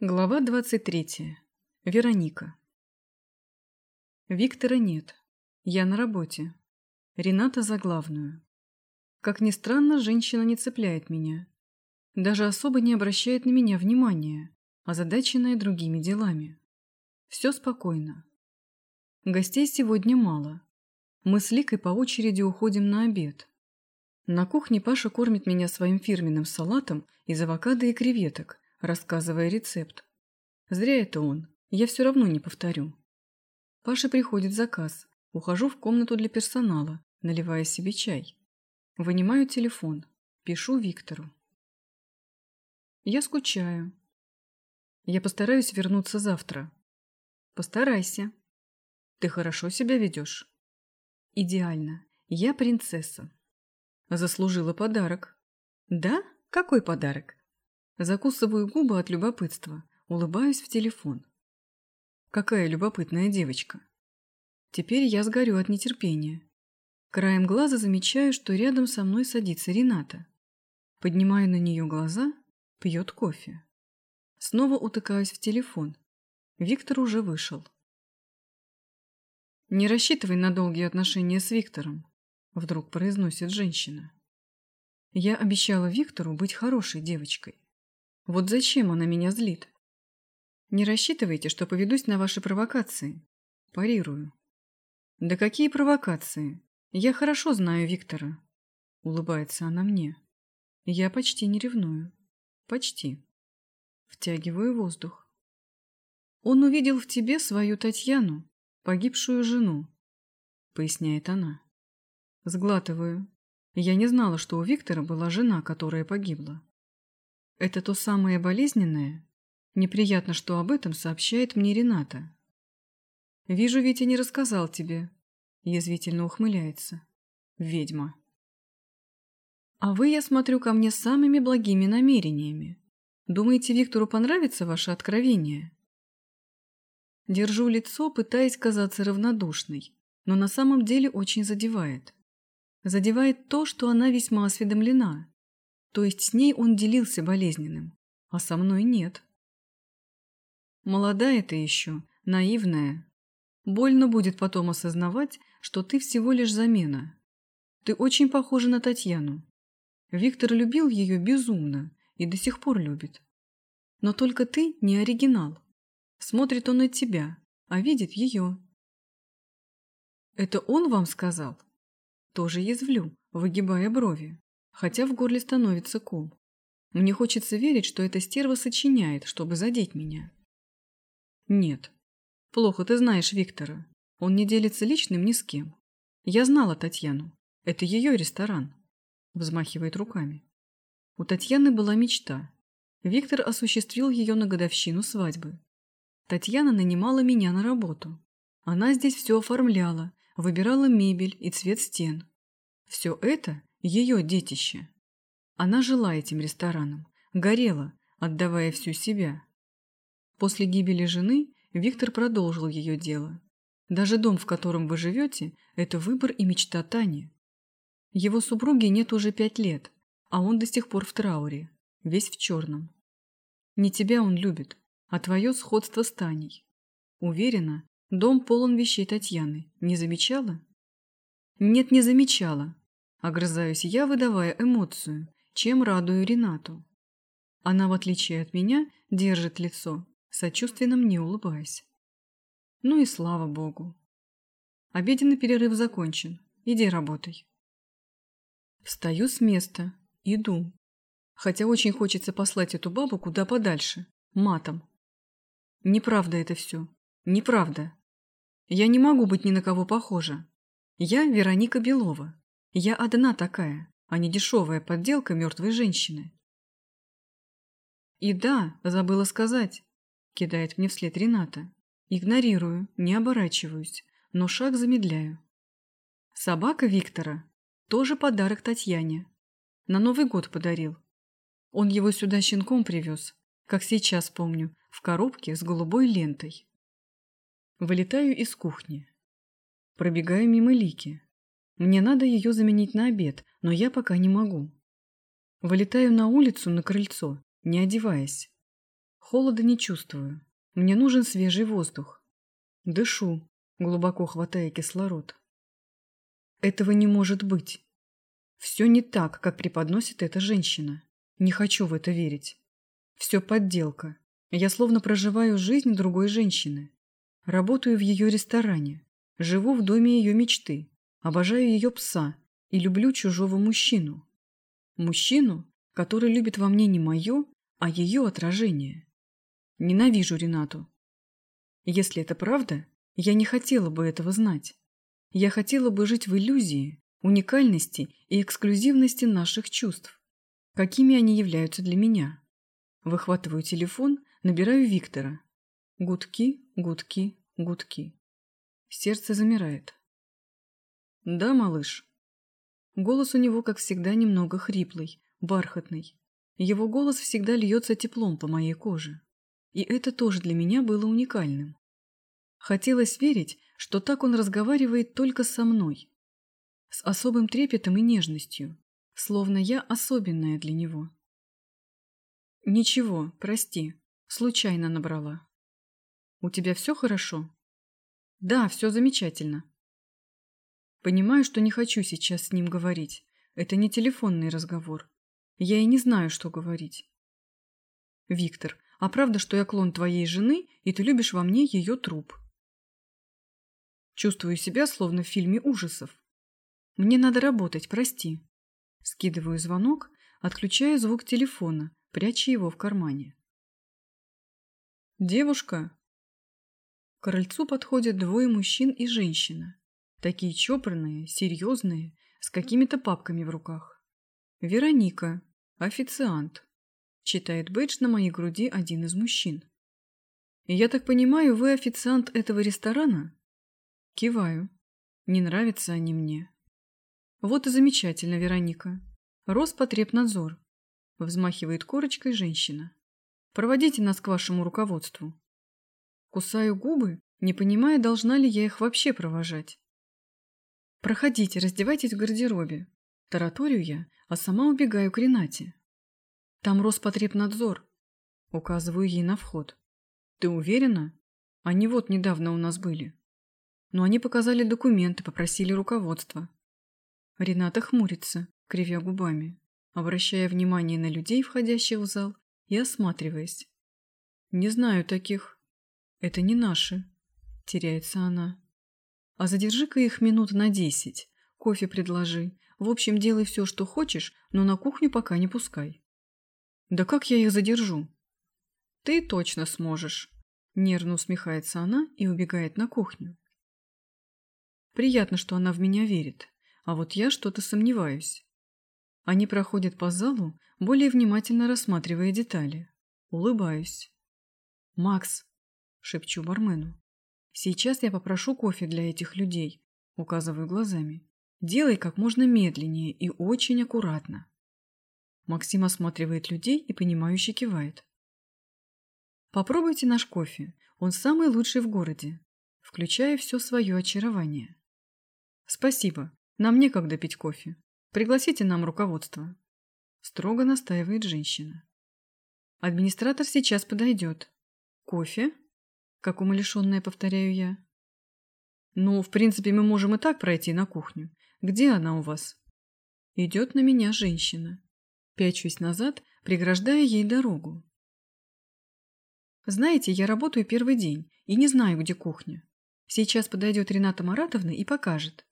Глава 23. Вероника. Виктора нет. Я на работе. Рената за главную. Как ни странно, женщина не цепляет меня. Даже особо не обращает на меня внимания, озадаченная другими делами. Все спокойно. Гостей сегодня мало. Мы с Ликой по очереди уходим на обед. На кухне Паша кормит меня своим фирменным салатом из авокадо и креветок – рассказывая рецепт. Зря это он, я все равно не повторю. Паше приходит заказ, ухожу в комнату для персонала, наливая себе чай. Вынимаю телефон, пишу Виктору. Я скучаю. Я постараюсь вернуться завтра. Постарайся. Ты хорошо себя ведешь? Идеально. Я принцесса. Заслужила подарок. Да? Какой подарок? Закусываю губы от любопытства, улыбаюсь в телефон. Какая любопытная девочка. Теперь я сгорю от нетерпения. Краем глаза замечаю, что рядом со мной садится Рената. Поднимаю на нее глаза, пьет кофе. Снова утыкаюсь в телефон. Виктор уже вышел. «Не рассчитывай на долгие отношения с Виктором», — вдруг произносит женщина. «Я обещала Виктору быть хорошей девочкой. Вот зачем она меня злит? Не рассчитывайте, что поведусь на ваши провокации. Парирую. Да какие провокации? Я хорошо знаю Виктора. Улыбается она мне. Я почти не ревную. Почти. Втягиваю воздух. Он увидел в тебе свою Татьяну, погибшую жену, поясняет она. Сглатываю. Я не знала, что у Виктора была жена, которая погибла. Это то самое болезненное? Неприятно, что об этом сообщает мне Рената. Вижу, Витя не рассказал тебе. Язвительно ухмыляется. Ведьма. А вы, я смотрю, ко мне самыми благими намерениями. Думаете, Виктору понравится ваше откровение? Держу лицо, пытаясь казаться равнодушной, но на самом деле очень задевает. Задевает то, что она весьма осведомлена, то есть с ней он делился болезненным, а со мной нет. Молодая ты еще, наивная. Больно будет потом осознавать, что ты всего лишь замена. Ты очень похожа на Татьяну. Виктор любил ее безумно и до сих пор любит. Но только ты не оригинал. Смотрит он на тебя, а видит ее. Это он вам сказал? Тоже язвлю, выгибая брови хотя в горле становится ком. Мне хочется верить, что эта стерва сочиняет, чтобы задеть меня. Нет. Плохо ты знаешь Виктора. Он не делится личным ни с кем. Я знала Татьяну. Это ее ресторан. Взмахивает руками. У Татьяны была мечта. Виктор осуществил ее на годовщину свадьбы. Татьяна нанимала меня на работу. Она здесь все оформляла, выбирала мебель и цвет стен. Все это ее детище. Она жила этим рестораном, горела, отдавая всю себя. После гибели жены Виктор продолжил ее дело. Даже дом, в котором вы живете, это выбор и мечта Тани. Его супруги нет уже пять лет, а он до сих пор в трауре, весь в черном. Не тебя он любит, а твое сходство с Таней. Уверена, дом полон вещей Татьяны. Не замечала? Нет, не замечала, Огрызаюсь я, выдавая эмоцию, чем радую Ренату. Она, в отличие от меня, держит лицо, сочувственно мне улыбаясь. Ну и слава богу. Обеденный перерыв закончен. Иди работай. Встаю с места. Иду. Хотя очень хочется послать эту бабу куда подальше. Матом. Неправда это все. Неправда. Я не могу быть ни на кого похожа. Я Вероника Белова. Я одна такая, а не дешевая подделка мертвой женщины. И да, забыла сказать, кидает мне вслед Рената. Игнорирую, не оборачиваюсь, но шаг замедляю. Собака Виктора тоже подарок Татьяне. На Новый год подарил. Он его сюда щенком привез, как сейчас помню, в коробке с голубой лентой. Вылетаю из кухни. Пробегаю мимо Лики. Мне надо ее заменить на обед, но я пока не могу. Вылетаю на улицу на крыльцо, не одеваясь. Холода не чувствую. Мне нужен свежий воздух. Дышу, глубоко хватая кислород. Этого не может быть. Все не так, как преподносит эта женщина. Не хочу в это верить. Все подделка. Я словно проживаю жизнь другой женщины. Работаю в ее ресторане. Живу в доме ее мечты. Обожаю ее пса и люблю чужого мужчину. Мужчину, который любит во мне не мое, а ее отражение. Ненавижу Ренату. Если это правда, я не хотела бы этого знать. Я хотела бы жить в иллюзии, уникальности и эксклюзивности наших чувств. Какими они являются для меня? Выхватываю телефон, набираю Виктора. Гудки, гудки, гудки. Сердце замирает. «Да, малыш». Голос у него, как всегда, немного хриплый, бархатный. Его голос всегда льется теплом по моей коже. И это тоже для меня было уникальным. Хотелось верить, что так он разговаривает только со мной. С особым трепетом и нежностью, словно я особенная для него. «Ничего, прости, случайно набрала». «У тебя все хорошо?» «Да, все замечательно». Понимаю, что не хочу сейчас с ним говорить. Это не телефонный разговор. Я и не знаю, что говорить. Виктор, а правда, что я клон твоей жены, и ты любишь во мне ее труп? Чувствую себя, словно в фильме ужасов. Мне надо работать, прости. Скидываю звонок, отключаю звук телефона, пряча его в кармане. Девушка. К крыльцу подходят двое мужчин и женщина. Такие чопорные, серьезные, с какими-то папками в руках. Вероника, официант. Читает бейдж на моей груди один из мужчин. «Я так понимаю, вы официант этого ресторана?» Киваю. Не нравятся они мне. Вот и замечательно, Вероника. Роспотребнадзор. Взмахивает корочкой женщина. Проводите нас к вашему руководству. Кусаю губы, не понимая, должна ли я их вообще провожать. Проходите, раздевайтесь в гардеробе. Тараторю я, а сама убегаю к Ренате. Там Роспотребнадзор. Указываю ей на вход. Ты уверена? Они вот недавно у нас были. Но они показали документы, попросили руководство. Рената хмурится, кривя губами, обращая внимание на людей, входящих в зал, и осматриваясь. «Не знаю таких. Это не наши», — теряется она. «А задержи-ка их минут на десять. Кофе предложи. В общем, делай все, что хочешь, но на кухню пока не пускай». «Да как я их задержу?» «Ты точно сможешь», — нервно усмехается она и убегает на кухню. Приятно, что она в меня верит, а вот я что-то сомневаюсь. Они проходят по залу, более внимательно рассматривая детали. Улыбаюсь. «Макс», — шепчу бармену, — «сейчас я попрошу кофе для этих людей», — указываю глазами. «Делай как можно медленнее и очень аккуратно». Максим осматривает людей и понимающе кивает. «Попробуйте наш кофе, он самый лучший в городе», включая все свое очарование. «Спасибо. Нам некогда пить кофе. Пригласите нам руководство». Строго настаивает женщина. «Администратор сейчас подойдет. Кофе?» Как умалишенная повторяю я. «Ну, в принципе, мы можем и так пройти на кухню. Где она у вас?» Идет на меня женщина. Пячусь назад, преграждая ей дорогу. Знаете, я работаю первый день и не знаю, где кухня. Сейчас подойдет Рената Маратовна и покажет.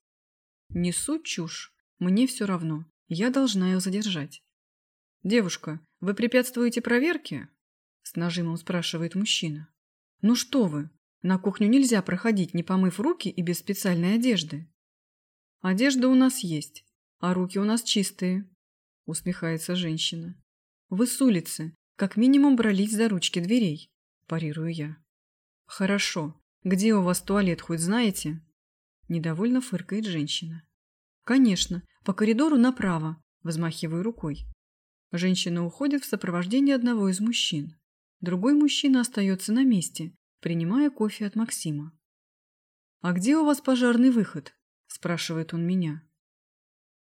Несу чушь. Мне все равно. Я должна ее задержать. «Девушка, вы препятствуете проверке?» С нажимом спрашивает мужчина. «Ну что вы, на кухню нельзя проходить, не помыв руки и без специальной одежды». «Одежда у нас есть, а руки у нас чистые», усмехается женщина. «Вы с улицы, как минимум брались за ручки дверей», парирую я. «Хорошо. Где у вас туалет, хоть знаете?» Недовольно фыркает женщина. «Конечно, по коридору направо», – взмахиваю рукой. Женщина уходит в сопровождении одного из мужчин. Другой мужчина остается на месте, принимая кофе от Максима. «А где у вас пожарный выход?» – спрашивает он меня.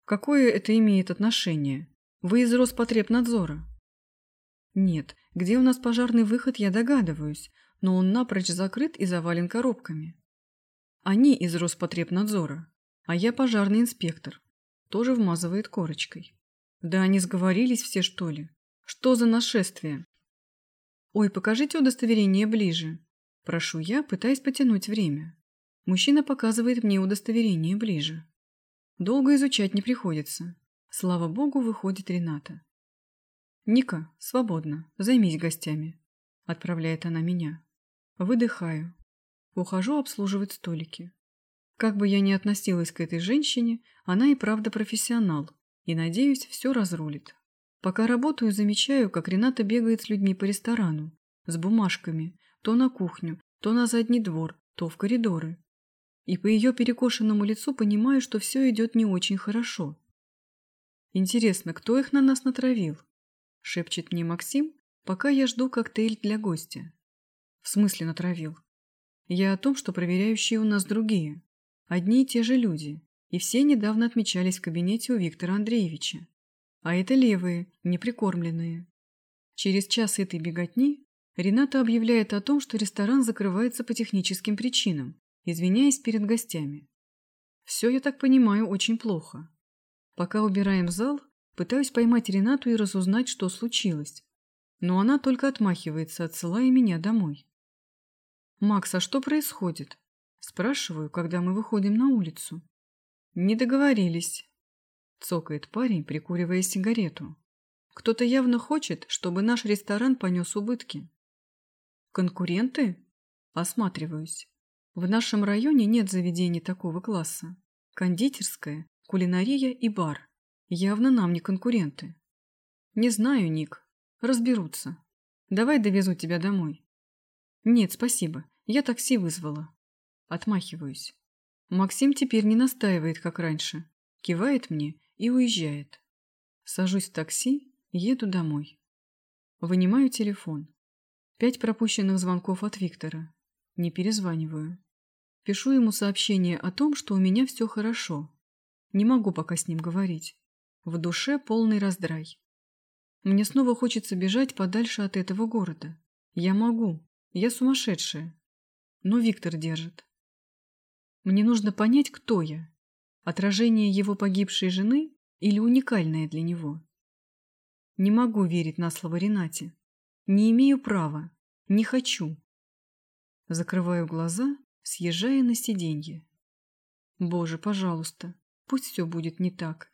«Какое это имеет отношение? Вы из Роспотребнадзора». Нет, где у нас пожарный выход, я догадываюсь, но он напрочь закрыт и завален коробками. Они из Роспотребнадзора, а я пожарный инспектор. Тоже вмазывает корочкой. Да они сговорились все, что ли? Что за нашествие? Ой, покажите удостоверение ближе. Прошу я, пытаясь потянуть время. Мужчина показывает мне удостоверение ближе. Долго изучать не приходится. Слава богу, выходит Рената. «Ника, свободно. Займись гостями», – отправляет она меня. Выдыхаю. Ухожу обслуживать столики. Как бы я ни относилась к этой женщине, она и правда профессионал, и, надеюсь, все разрулит. Пока работаю, замечаю, как Рената бегает с людьми по ресторану, с бумажками, то на кухню, то на задний двор, то в коридоры. И по ее перекошенному лицу понимаю, что все идет не очень хорошо. Интересно, кто их на нас натравил? Шепчет мне Максим, пока я жду коктейль для гостя. В смысле натравил? Я о том, что проверяющие у нас другие. Одни и те же люди, и все недавно отмечались в кабинете у Виктора Андреевича. А это левые, неприкормленные. Через час этой беготни Рената объявляет о том, что ресторан закрывается по техническим причинам, извиняясь перед гостями. Все, я так понимаю, очень плохо. Пока убираем зал, пытаюсь поймать Ренату и разузнать, что случилось. Но она только отмахивается, отсылая меня домой. «Макс, а что происходит?» Спрашиваю, когда мы выходим на улицу. «Не договорились», – цокает парень, прикуривая сигарету. «Кто-то явно хочет, чтобы наш ресторан понес убытки». «Конкуренты?» Осматриваюсь. В нашем районе нет заведений такого класса. Кондитерская, кулинария и бар. Явно нам не конкуренты. Не знаю, Ник. Разберутся. Давай довезу тебя домой. Нет, спасибо. Я такси вызвала. Отмахиваюсь. Максим теперь не настаивает, как раньше. Кивает мне и уезжает. Сажусь в такси, еду домой. Вынимаю телефон. Пять пропущенных звонков от Виктора. Не перезваниваю. Пишу ему сообщение о том, что у меня все хорошо. Не могу пока с ним говорить. В душе полный раздрай. Мне снова хочется бежать подальше от этого города. Я могу. Я сумасшедшая но Виктор держит. Мне нужно понять, кто я. Отражение его погибшей жены или уникальное для него? Не могу верить на слово Ренате. Не имею права. Не хочу. Закрываю глаза, съезжая на сиденье. Боже, пожалуйста, пусть все будет не так.